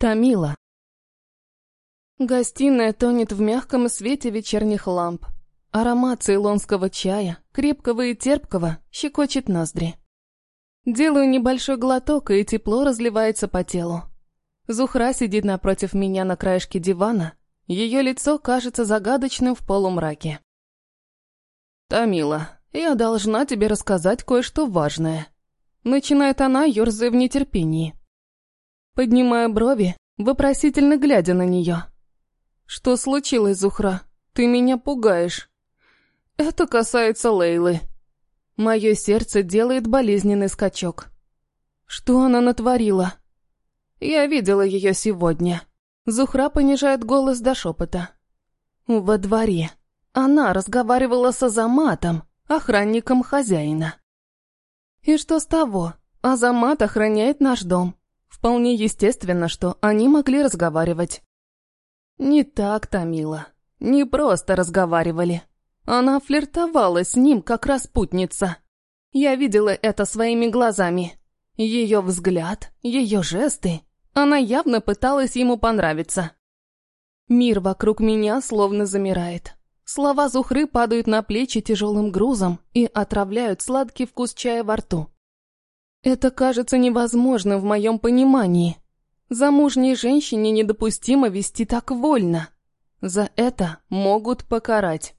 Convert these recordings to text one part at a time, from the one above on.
Тамила. Гостиная тонет в мягком свете вечерних ламп. Аромат цейлонского чая, крепкого и терпкого, щекочет ноздри. Делаю небольшой глоток, и тепло разливается по телу. Зухра сидит напротив меня на краешке дивана. Ее лицо кажется загадочным в полумраке. «Тамила, я должна тебе рассказать кое-что важное». Начинает она, ерзая в нетерпении. Поднимая брови, вопросительно глядя на нее. «Что случилось, Зухра? Ты меня пугаешь». «Это касается Лейлы». Мое сердце делает болезненный скачок. Что она натворила? Я видела ее сегодня. Зухра понижает голос до шепота. Во дворе. Она разговаривала с Азаматом, охранником хозяина. И что с того? Азамат охраняет наш дом. Вполне естественно, что они могли разговаривать. Не так, Томила. Не просто разговаривали. Она флиртовала с ним, как распутница. Я видела это своими глазами. Ее взгляд, ее жесты. Она явно пыталась ему понравиться. Мир вокруг меня словно замирает. Слова Зухры падают на плечи тяжелым грузом и отравляют сладкий вкус чая во рту. Это кажется невозможным в моем понимании. Замужней женщине недопустимо вести так вольно. За это могут покарать.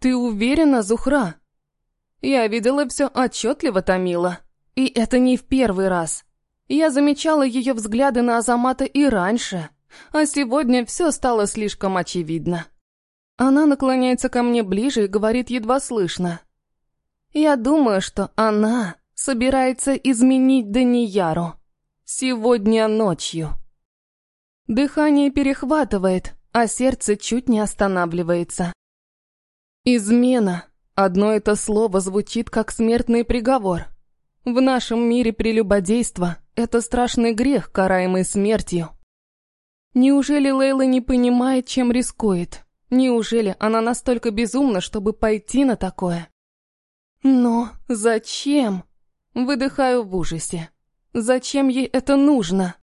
«Ты уверена, Зухра?» Я видела все отчетливо, Томила. И это не в первый раз. Я замечала ее взгляды на Азамата и раньше, а сегодня все стало слишком очевидно. Она наклоняется ко мне ближе и говорит едва слышно. «Я думаю, что она собирается изменить Данияру. Сегодня ночью». Дыхание перехватывает, а сердце чуть не останавливается. «Измена» — одно это слово звучит как смертный приговор. В нашем мире прелюбодейство — это страшный грех, караемый смертью. Неужели Лейла не понимает, чем рискует? Неужели она настолько безумна, чтобы пойти на такое? Но зачем? Выдыхаю в ужасе. Зачем ей это нужно?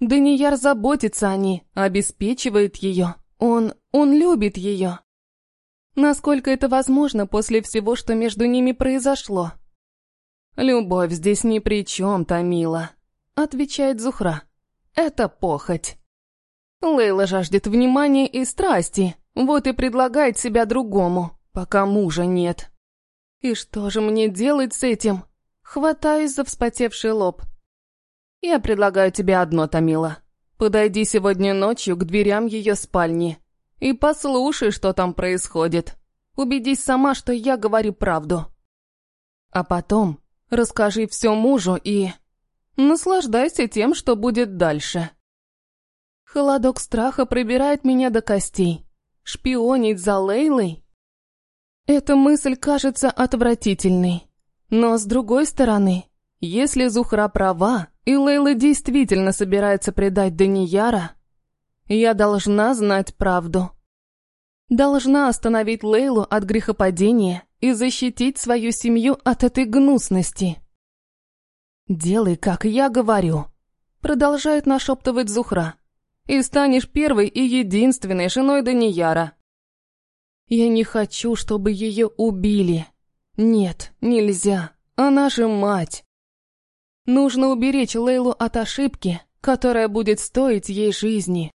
Данияр заботится о ней, обеспечивает ее. Он... он любит ее. Насколько это возможно после всего, что между ними произошло? «Любовь здесь ни при чем, Томила», — отвечает Зухра. «Это похоть». Лейла жаждет внимания и страсти, вот и предлагает себя другому, пока мужа нет. И что же мне делать с этим? Хватаюсь за вспотевший лоб. Я предлагаю тебе одно, Томила. Подойди сегодня ночью к дверям ее спальни и послушай, что там происходит. Убедись сама, что я говорю правду. А потом расскажи все мужу и... Наслаждайся тем, что будет дальше. Холодок страха пробирает меня до костей. Шпионить за Лейлой? Эта мысль кажется отвратительной. Но с другой стороны, если Зухра права, и Лейла действительно собирается предать Данияра, я должна знать правду. Должна остановить Лейлу от грехопадения и защитить свою семью от этой гнусности. «Делай, как я говорю», — продолжает нашептывать Зухра и станешь первой и единственной женой Данияра. Я не хочу, чтобы ее убили. Нет, нельзя. Она же мать. Нужно уберечь Лейлу от ошибки, которая будет стоить ей жизни.